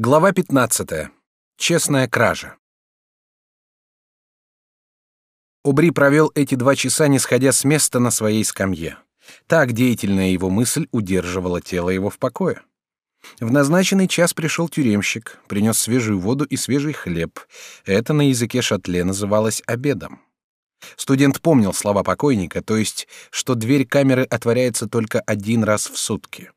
Глава 15. Честная кража. Обри провел эти два часа, не сходя с места на своей скамье. Так деятельная его мысль удерживала тело его в покое. В назначенный час пришел тюремщик, принес свежую воду и свежий хлеб. Это на языке шатле называлось обедом. Студент помнил слова покойника, то есть, что дверь камеры отворяется только один раз в сутки.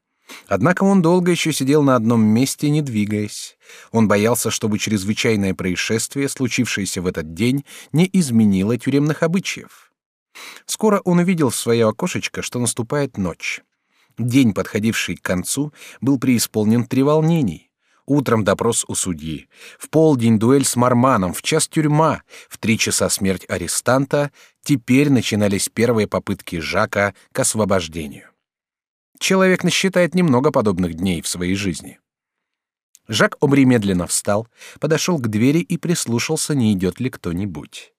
Однако он долго еще сидел на одном месте, не двигаясь. Он боялся, чтобы чрезвычайное происшествие, случившееся в этот день, не изменило тюремных обычаев. Скоро он увидел в свое окошечко, что наступает ночь. День, подходивший к концу, был преисполнен треволнений. Утром допрос у судьи, в полдень дуэль с Марманом, в час тюрьма, в три часа смерть арестанта. Теперь начинались первые попытки Жака к освобождению человек насчитает немного подобных дней в своей жизни. Жак Обри медленно встал, подошел к двери и прислушался, не идет ли кто-нибудь.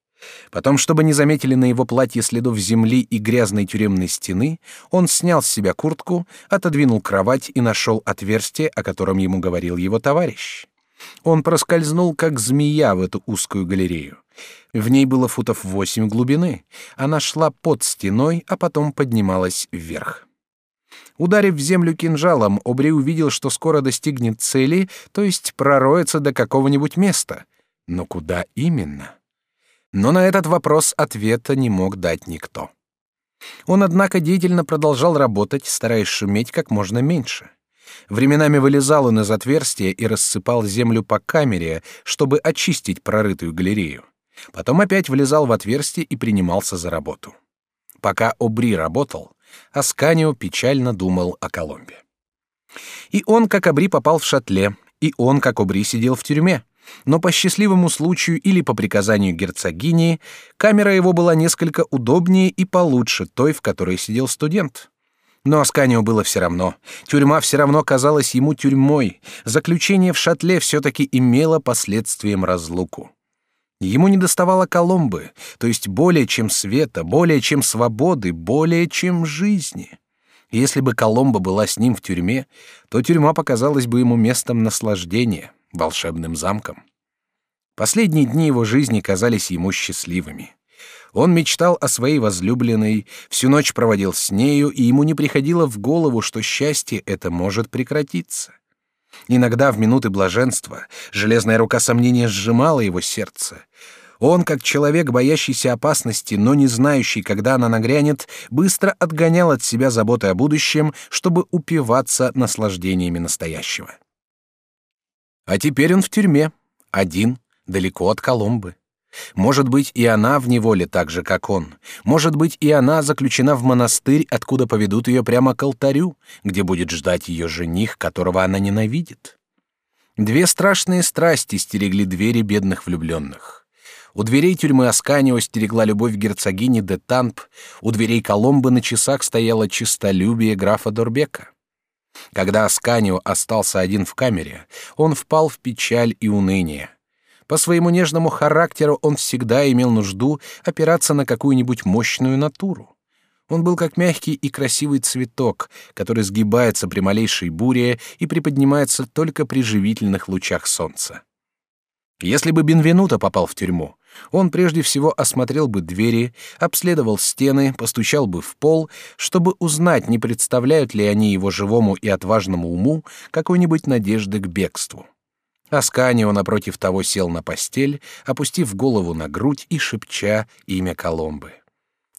Потом, чтобы не заметили на его платье следов земли и грязной тюремной стены, он снял с себя куртку, отодвинул кровать и нашел отверстие, о котором ему говорил его товарищ. Он проскользнул, как змея, в эту узкую галерею. В ней было футов восемь глубины. Она шла под стеной, а потом поднималась вверх. Ударив в землю кинжалом, Обри увидел, что скоро достигнет цели, то есть пророется до какого-нибудь места. Но куда именно? Но на этот вопрос ответа не мог дать никто. Он, однако, деятельно продолжал работать, стараясь шуметь как можно меньше. Временами вылезал он из отверстия и рассыпал землю по камере, чтобы очистить прорытую галерею. Потом опять влезал в отверстие и принимался за работу. Пока Обри работал, Асканио печально думал о Коломбе. И он, как Обри, попал в шатле, и он, как Обри, сидел в тюрьме. Но по счастливому случаю или по приказанию герцогини камера его была несколько удобнее и получше той, в которой сидел студент. Но Асканио было все равно. Тюрьма все равно казалась ему тюрьмой. Заключение в шатле все-таки имело последствием разлуку. Ему не доставало Коломбы, то есть более чем света, более чем свободы, более чем жизни. Если бы Коломба была с ним в тюрьме, то тюрьма показалась бы ему местом наслаждения, волшебным замком. Последние дни его жизни казались ему счастливыми. Он мечтал о своей возлюбленной, всю ночь проводил с нею, и ему не приходило в голову, что счастье это может прекратиться. Иногда в минуты блаженства железная рука сомнения сжимала его сердце. Он, как человек, боящийся опасности, но не знающий, когда она нагрянет, быстро отгонял от себя заботы о будущем, чтобы упиваться наслаждениями настоящего. А теперь он в тюрьме, один, далеко от Коломбы. Может быть, и она в неволе так же, как он. Может быть, и она заключена в монастырь, откуда поведут ее прямо к алтарю, где будет ждать ее жених, которого она ненавидит. Две страшные страсти стерегли двери бедных влюбленных. У дверей тюрьмы Асканио стерегла любовь герцогини де Тамп, у дверей Коломбы на часах стояло чистолюбие графа Дорбека. Когда Асканио остался один в камере, он впал в печаль и уныние. По своему нежному характеру он всегда имел нужду опираться на какую-нибудь мощную натуру. Он был как мягкий и красивый цветок, который сгибается при малейшей буре и приподнимается только при живительных лучах солнца. Если бы Бенвенуто попал в тюрьму, он прежде всего осмотрел бы двери, обследовал стены, постучал бы в пол, чтобы узнать, не представляют ли они его живому и отважному уму какой-нибудь надежды к бегству. Асканио напротив того сел на постель, опустив голову на грудь и шепча имя Коломбы.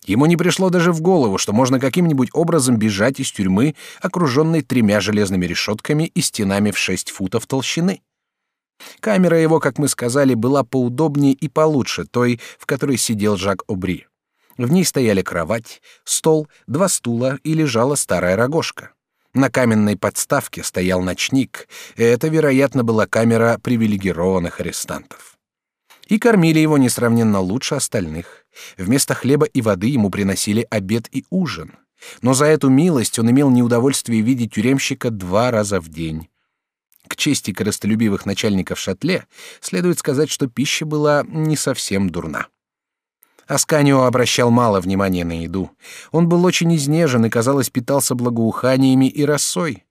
Ему не пришло даже в голову, что можно каким-нибудь образом бежать из тюрьмы, окруженной тремя железными решетками и стенами в шесть футов толщины. Камера его, как мы сказали, была поудобнее и получше той, в которой сидел Жак Обри. В ней стояли кровать, стол, два стула и лежала старая рогожка. На каменной подставке стоял ночник, и это, вероятно, была камера привилегированных арестантов. И кормили его несравненно лучше остальных. Вместо хлеба и воды ему приносили обед и ужин. Но за эту милость он имел неудовольствие видеть тюремщика два раза в день. К чести корыстолюбивых начальников шатле следует сказать, что пища была не совсем дурна. Асканио обращал мало внимания на еду. Он был очень изнежен и, казалось, питался благоуханиями и росой.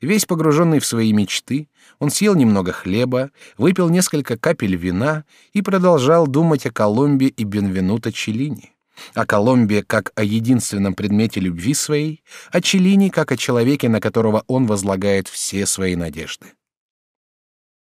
Весь погруженный в свои мечты, он съел немного хлеба, выпил несколько капель вина и продолжал думать о Колумбе и Бенвенуто Челлини. О Колумбе как о единственном предмете любви своей, о Челлини как о человеке, на которого он возлагает все свои надежды.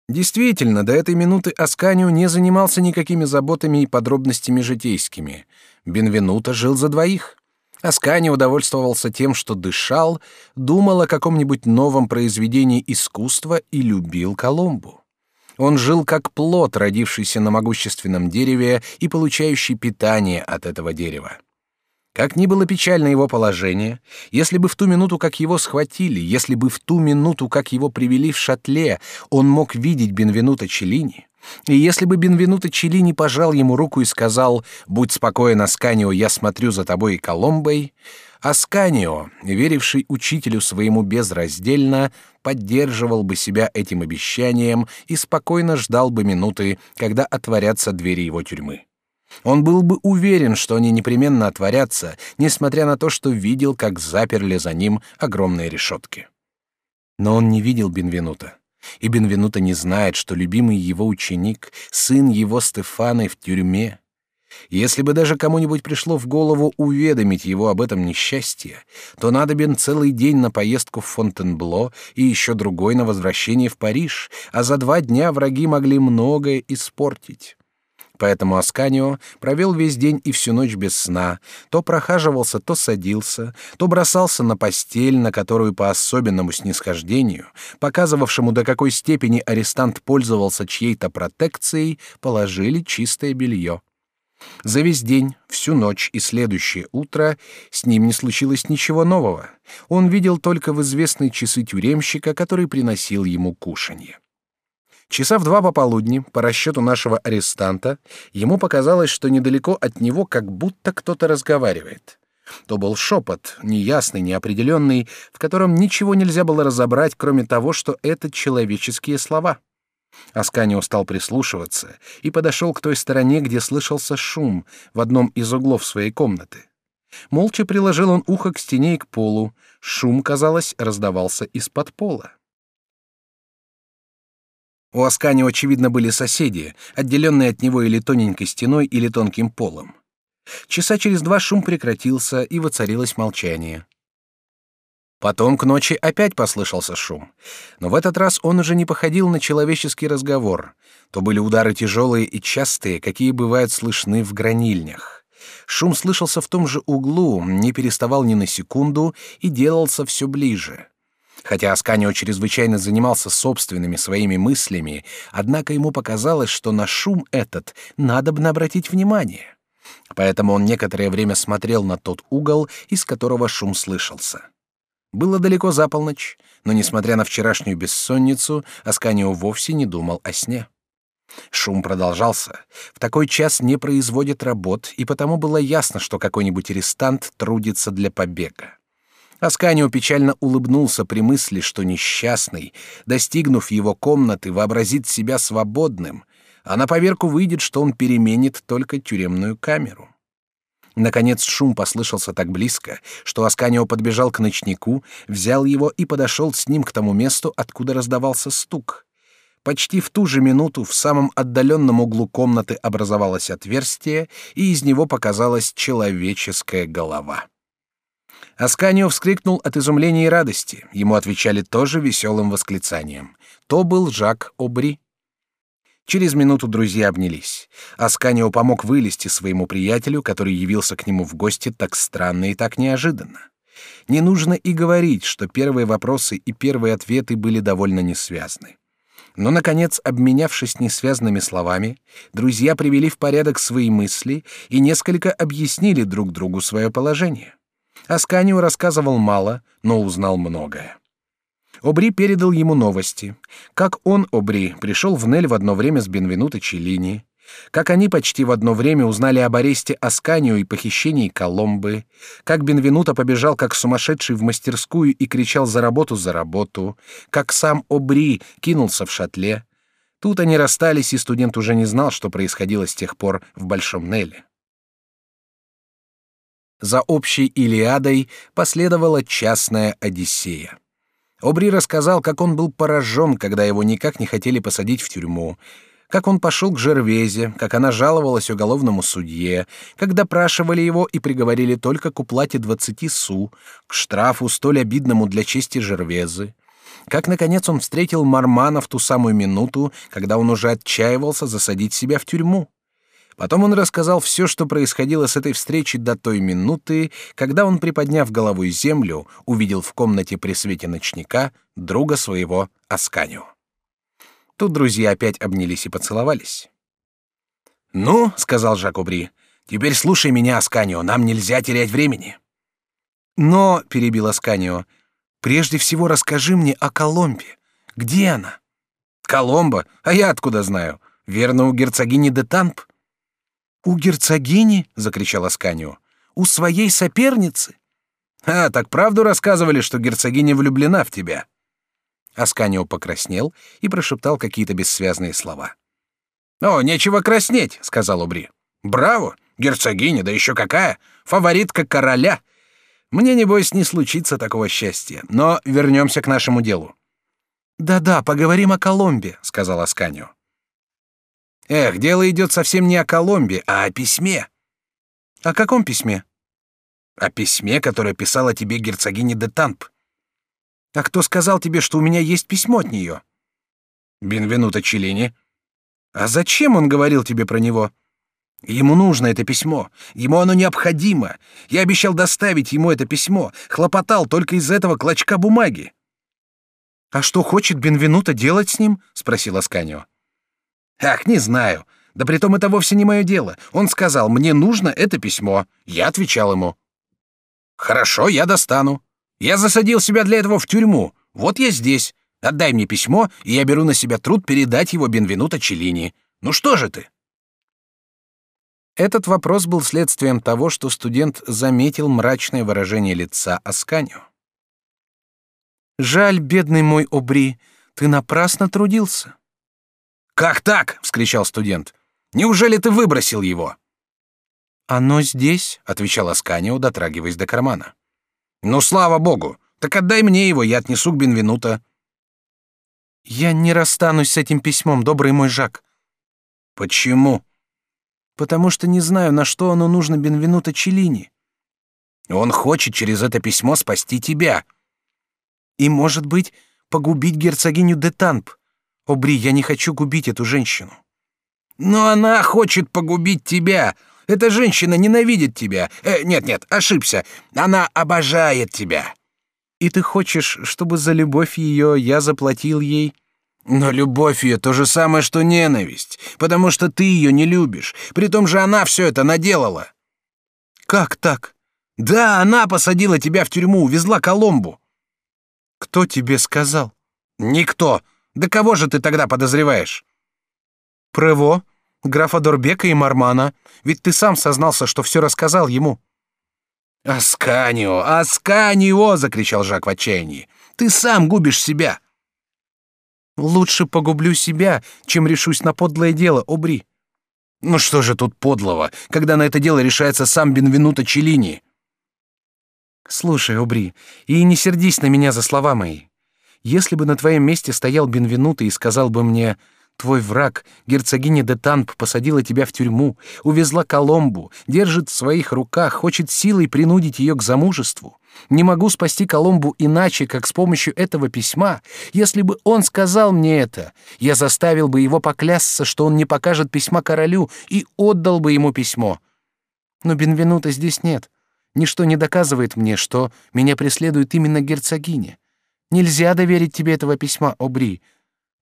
Действительно, до этой минуты Асканио не занимался никакими заботами и подробностями житейскими. Бенвенуто жил за двоих. Аскани удовольствовался тем, что дышал, думал о каком-нибудь новом произведении искусства и любил Колумбу. Он жил как плод, родившийся на могущественном дереве и получающий питание от этого дерева. Как ни было печально его положение, если бы в ту минуту, как его схватили, если бы в ту минуту, как его привели в шатле, он мог видеть Бенвенуто Челлини, и если бы Бенвенуто Челлини пожал ему руку и сказал «Будь спокоен, Асканио, я смотрю за тобой и Коломбой», Асканио, веривший учителю своему безраздельно, поддерживал бы себя этим обещанием и спокойно ждал бы минуты, когда отворятся двери его тюрьмы. Он был бы уверен, что они непременно отворятся, несмотря на то, что видел, как заперли за ним огромные решетки. Но он не видел Бенвенута. И Бенвенуто не знает, что любимый его ученик, сын его Стефаны в тюрьме. Если бы даже кому-нибудь пришло в голову уведомить его об этом несчастье, то надобен целый день на поездку в Фонтенбло и еще другой на возвращение в Париж, а за два дня враги могли многое испортить. Поэтому Асканио провел весь день и всю ночь без сна, то прохаживался, то садился, то бросался на постель, на которую по особенному снисхождению, показывавшему до какой степени арестант пользовался чьей-то протекцией, положили чистое белье. За весь день, всю ночь и следующее утро с ним не случилось ничего нового. Он видел только в известные часы тюремщика, который приносил ему кушанье. Часа в два пополудни, по расчету нашего арестанта, ему показалось, что недалеко от него как будто кто-то разговаривает. То был шепот, неясный, неопределенный, в котором ничего нельзя было разобрать, кроме того, что это человеческие слова. Асканио стал прислушиваться и подошел к той стороне, где слышался шум в одном из углов своей комнаты. Молча приложил он ухо к стене и к полу. Шум, казалось, раздавался из-под пола. У Аскани, очевидно, были соседи, отделенные от него или тоненькой стеной, или тонким полом. Часа через два шум прекратился, и воцарилось молчание. Потом к ночи опять послышался шум, но в этот раз он уже не походил на человеческий разговор. То были удары тяжелые и частые, какие бывают слышны в гранильнях. Шум слышался в том же углу, не переставал ни на секунду и делался все ближе. Хотя Асканио чрезвычайно занимался собственными своими мыслями, однако ему показалось, что на шум этот надо бы обратить внимание. Поэтому он некоторое время смотрел на тот угол, из которого шум слышался. Было далеко за полночь, но, несмотря на вчерашнюю бессонницу, Асканио вовсе не думал о сне. Шум продолжался. В такой час не производят работ, и потому было ясно, что какой-нибудь арестант трудится для побега. Асканио печально улыбнулся при мысли, что несчастный, достигнув его комнаты, вообразит себя свободным, а на поверку выйдет, что он переменит только тюремную камеру. Наконец шум послышался так близко, что Асканио подбежал к ночнику, взял его и подошел с ним к тому месту, откуда раздавался стук. Почти в ту же минуту в самом отдаленном углу комнаты образовалось отверстие, и из него показалась человеческая голова. Асканио вскрикнул от изумления и радости. Ему отвечали тоже веселым восклицанием. То был Жак Обри. Через минуту друзья обнялись. Асканио помог вылезти своему приятелю, который явился к нему в гости так странно и так неожиданно. Не нужно и говорить, что первые вопросы и первые ответы были довольно несвязны. Но, наконец, обменявшись несвязными словами, друзья привели в порядок свои мысли и несколько объяснили друг другу свое положение. Асканио рассказывал мало, но узнал многое. Обри передал ему новости. Как он, Обри, пришел в Нель в одно время с Бенвенуто Челлини, как они почти в одно время узнали об аресте Асканио и похищении Коломбы, как Бенвенуто побежал как сумасшедший в мастерскую и кричал за работу за работу, как сам Обри кинулся в шатле. Тут они расстались, и студент уже не знал, что происходило с тех пор в Большом Неле. За общей Илиадой последовала частная Одиссея. Обри рассказал, как он был поражен, когда его никак не хотели посадить в тюрьму, как он пошел к Жервезе, как она жаловалась уголовному судье, как допрашивали его и приговорили только к уплате двадцати су, к штрафу столь обидному для чести Жервезы, как, наконец, он встретил Мармана в ту самую минуту, когда он уже отчаивался засадить себя в тюрьму. Потом он рассказал все, что происходило с этой встречи до той минуты, когда он, приподняв головой землю, увидел в комнате при свете ночника друга своего Асканию. Тут друзья опять обнялись и поцеловались. «Ну», — сказал Жак Убри, — «теперь слушай меня, Асканио, нам нельзя терять времени». «Но», — перебил Асканио, — «прежде всего расскажи мне о Коломбе. Где она?» «Коломба? А я откуда знаю? Верно, у герцогини де Тамп?» «У герцогини?» — закричал Асканио. «У своей соперницы?» «А, так правду рассказывали, что герцогиня влюблена в тебя?» Асканио покраснел и прошептал какие-то бессвязные слова. «О, нечего краснеть», — сказал Убри. «Браво! Герцогиня, да еще какая! Фаворитка короля! Мне, небось, не случится такого счастья. Но вернемся к нашему делу». «Да-да, поговорим о Коломбе», — сказал Асканио. «Эх, дело идет совсем не о Коломбе, а о письме». «О каком письме?» «О письме, которое писала тебе герцогиня де Тамп. А кто сказал тебе, что у меня есть письмо от нее? Бенвенуто Челлини. А зачем он говорил тебе про него? Ему нужно это письмо. Ему оно необходимо. Я обещал доставить ему это письмо. Хлопотал только из этого клочка бумаги. А что хочет Бенвенуто делать с ним? спросил Асканио. Ах, не знаю. Да притом это вовсе не мое дело. Он сказал: "Мне нужно это письмо". Я отвечал ему: "Хорошо, я достану". Я засадил себя для этого в тюрьму. Вот я здесь. Отдай мне письмо, и я беру на себя труд передать его Бенвенуто Челлини. Ну что же ты?» Этот вопрос был следствием того, что студент заметил мрачное выражение лица Асканию. «Жаль, бедный мой Обри, ты напрасно трудился». «Как так?» — вскричал студент. «Неужели ты выбросил его?» «Оно здесь», — отвечал Асканио, дотрагиваясь до кармана. Ну, слава богу. Так отдай мне его, я отнесу к Бенвенуто. Я не расстанусь с этим письмом, добрый мой Жак. Почему? Потому что не знаю, на что оно нужно Бенвенуто Челлини. Он хочет через это письмо спасти тебя. И, может быть, погубить герцогиню де Тамп. Обри, я не хочу губить эту женщину. Но она хочет погубить тебя. Эта женщина ненавидит тебя. Э, нет, нет, ошибся. Она обожает тебя. И ты хочешь, чтобы за любовь ее я заплатил ей? Но любовь ее то же самое, что ненависть, потому что ты ее не любишь. При том же она все это наделала. Как так? Да, она посадила тебя в тюрьму, увезла Коломбу. Кто тебе сказал? Никто. Да кого же ты тогда подозреваешь? Прево, графа Дорбека и Мармана, ведь ты сам сознался, что все рассказал ему». «Асканио! Асканио!» — закричал Жак в отчаянии. «Ты сам губишь себя!» «Лучше погублю себя, чем решусь на подлое дело, Обри». «Ну что же тут подлого, когда на это дело решается сам Бенвенуто Челлини?» «Слушай, Обри, и не сердись на меня за слова мои. Если бы на твоем месте стоял Бенвенуто и сказал бы мне Твой враг, герцогиня де Танп, посадила тебя в тюрьму, увезла Коломбу, держит в своих руках, хочет силой принудить ее к замужеству. Не могу спасти Коломбу иначе, как с помощью этого письма. Если бы он сказал мне это, я заставил бы его поклясться, что он не покажет письма королю и отдал бы ему письмо. Но Бенвенута здесь нет. Ничто не доказывает мне, что меня преследует именно герцогиня. Нельзя доверить тебе этого письма, Обри.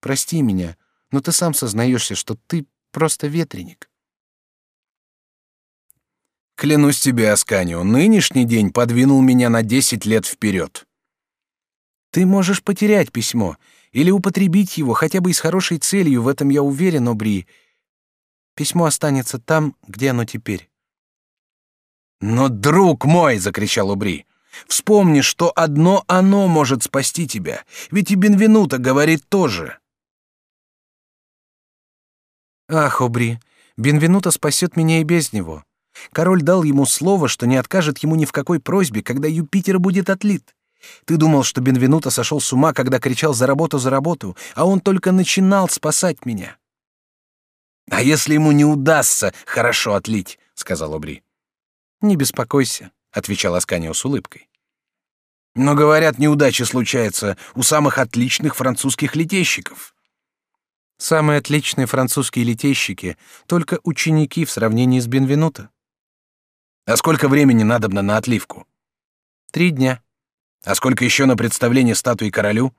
Прости меня, но ты сам сознаешься, что ты просто ветреник. Клянусь тебе, Асканио, нынешний день подвинул меня на десять лет вперед. Ты можешь потерять письмо или употребить его хотя бы и с хорошей целью, в этом я уверен, Обри. Письмо останется там, где оно теперь. Но, друг мой, закричал Обри, вспомни, что одно оно может спасти тебя, ведь и Бенвенуто говорит тоже. Ах, Обри, Бенвенуто спасет меня и без него. Король дал ему слово, что не откажет ему ни в какой просьбе, когда Юпитер будет отлит. Ты думал, что Бенвенуто сошел с ума, когда кричал за работу, за работу, а он только начинал спасать меня. А если ему не удастся хорошо отлить, сказал Обри. Не беспокойся, отвечал Асканио с улыбкой. Но говорят, неудачи случаются у самых отличных французских летейщиков. Самые отличные французские летейщики только ученики в сравнении с Бенвенуто. А сколько времени надобно на отливку? Три дня. А сколько еще на представление статуи королю?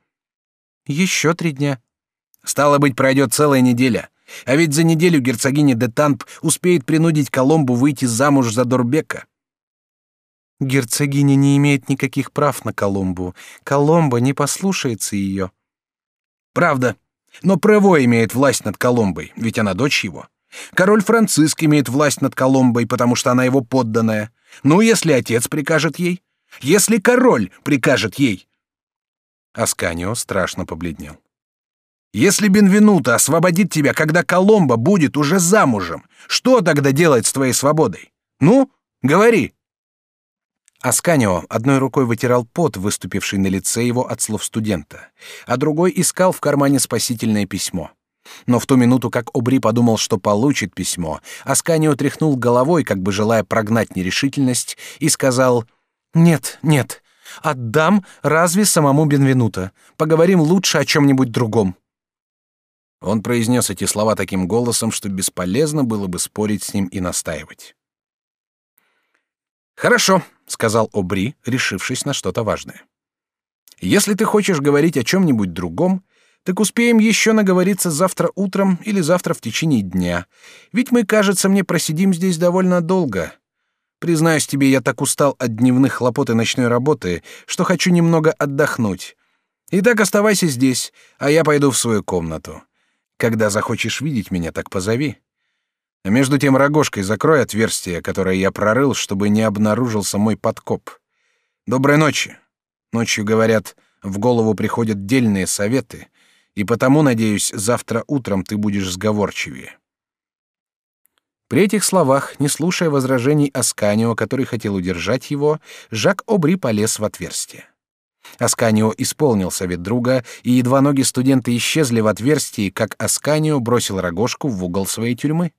Еще три дня. Стало быть, пройдет целая неделя. А ведь за неделю герцогиня де Тамп успеет принудить Коломбу выйти замуж за Дорбека. Герцогиня не имеет никаких прав на Коломбу. Коломба не послушается ее. Правда. Но Прево имеет власть над Коломбой, ведь она дочь его. Король Франциск имеет власть над Коломбой, потому что она его подданная. Ну, если отец прикажет ей, если король прикажет ей. Асканио страшно побледнел. Если Бенвенуто освободит тебя, когда Коломба будет уже замужем, что тогда делать с твоей свободой? Ну, говори. Асканио одной рукой вытирал пот, выступивший на лице его от слов студента, а другой искал в кармане спасительное письмо. Но в ту минуту, как Обри подумал, что получит письмо, Асканио тряхнул головой, как бы желая прогнать нерешительность, и сказал «Нет, нет, отдам разве самому Бенвенуто. Поговорим лучше о чем-нибудь другом». Он произнес эти слова таким голосом, что бесполезно было бы спорить с ним и настаивать. «Хорошо», — сказал Обри, решившись на что-то важное. «Если ты хочешь говорить о чем-нибудь другом, так успеем еще наговориться завтра утром или завтра в течение дня. Ведь мы, кажется, мне просидим здесь довольно долго. Признаюсь тебе, я так устал от дневных хлопот и ночной работы, что хочу немного отдохнуть. Итак, оставайся здесь, а я пойду в свою комнату. Когда захочешь видеть меня, так позови. А между тем рогожкой закрой отверстие, которое я прорыл, чтобы не обнаружился мой подкоп. Доброй ночи. Ночью, говорят, в голову приходят дельные советы, и потому, надеюсь, завтра утром ты будешь сговорчивее. При этих словах, не слушая возражений Асканио, который хотел удержать его, Жак Обри полез в отверстие. Асканио исполнил совет друга, и едва ноги студента исчезли в отверстии, как Асканио бросил рогожку в угол своей тюрьмы.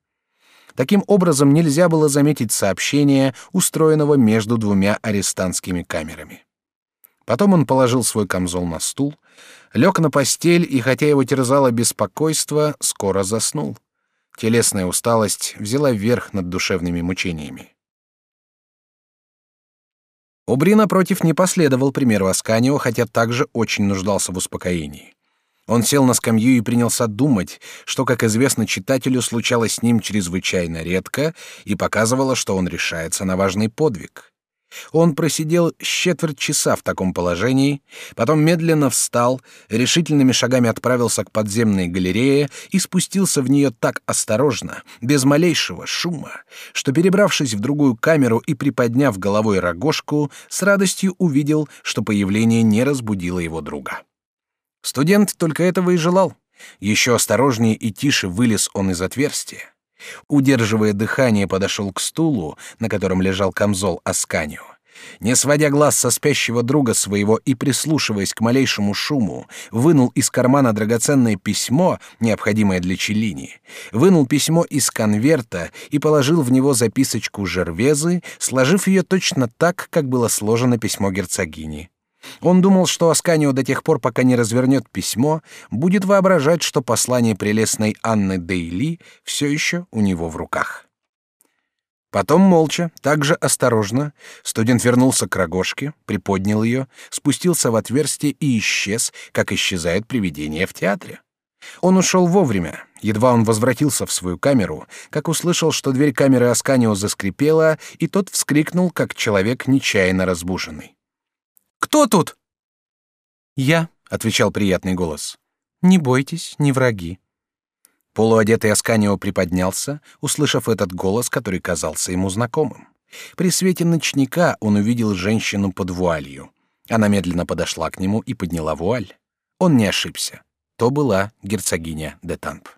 Таким образом, нельзя было заметить сообщение, устроенного между двумя арестантскими камерами. Потом он положил свой камзол на стул, лег на постель и, хотя его терзало беспокойство, скоро заснул. Телесная усталость взяла верх над душевными мучениями. Обри, напротив, не последовал примеру Асканио, хотя также очень нуждался в успокоении. Он сел на скамью и принялся думать, что, как известно читателю, случалось с ним чрезвычайно редко и показывало, что он решается на важный подвиг. Он просидел четверть часа в таком положении, потом медленно встал, решительными шагами отправился к подземной галерее и спустился в нее так осторожно, без малейшего шума, что, перебравшись в другую камеру и приподняв головой рогожку, с радостью увидел, что появление не разбудило его друга. Студент только этого и желал. Еще осторожнее и тише вылез он из отверстия. Удерживая дыхание, подошел к стулу, на котором лежал камзол Асканио. Не сводя глаз со спящего друга своего и прислушиваясь к малейшему шуму, вынул из кармана драгоценное письмо, необходимое для Челлини, вынул письмо из конверта и положил в него записочку Жервезы, сложив ее точно так, как было сложено письмо герцогини. Он думал, что Асканио до тех пор, пока не развернет письмо, будет воображать, что послание прелестной Анны Дейли все еще у него в руках. Потом молча, также осторожно, студент вернулся к рогожке, приподнял ее, спустился в отверстие и исчез, как исчезает привидение в театре. Он ушел вовремя. Едва он возвратился в свою камеру, как услышал, что дверь камеры Асканио заскрипела, и тот вскрикнул, как человек нечаянно разбуженный. Кто тут? Я, отвечал приятный голос. Не бойтесь, не враги. Полуодетый Асканио приподнялся, услышав этот голос, который казался ему знакомым. При свете ночника он увидел женщину под вуалью. Она медленно подошла к нему и подняла вуаль. Он не ошибся. То была герцогиня де Тамп.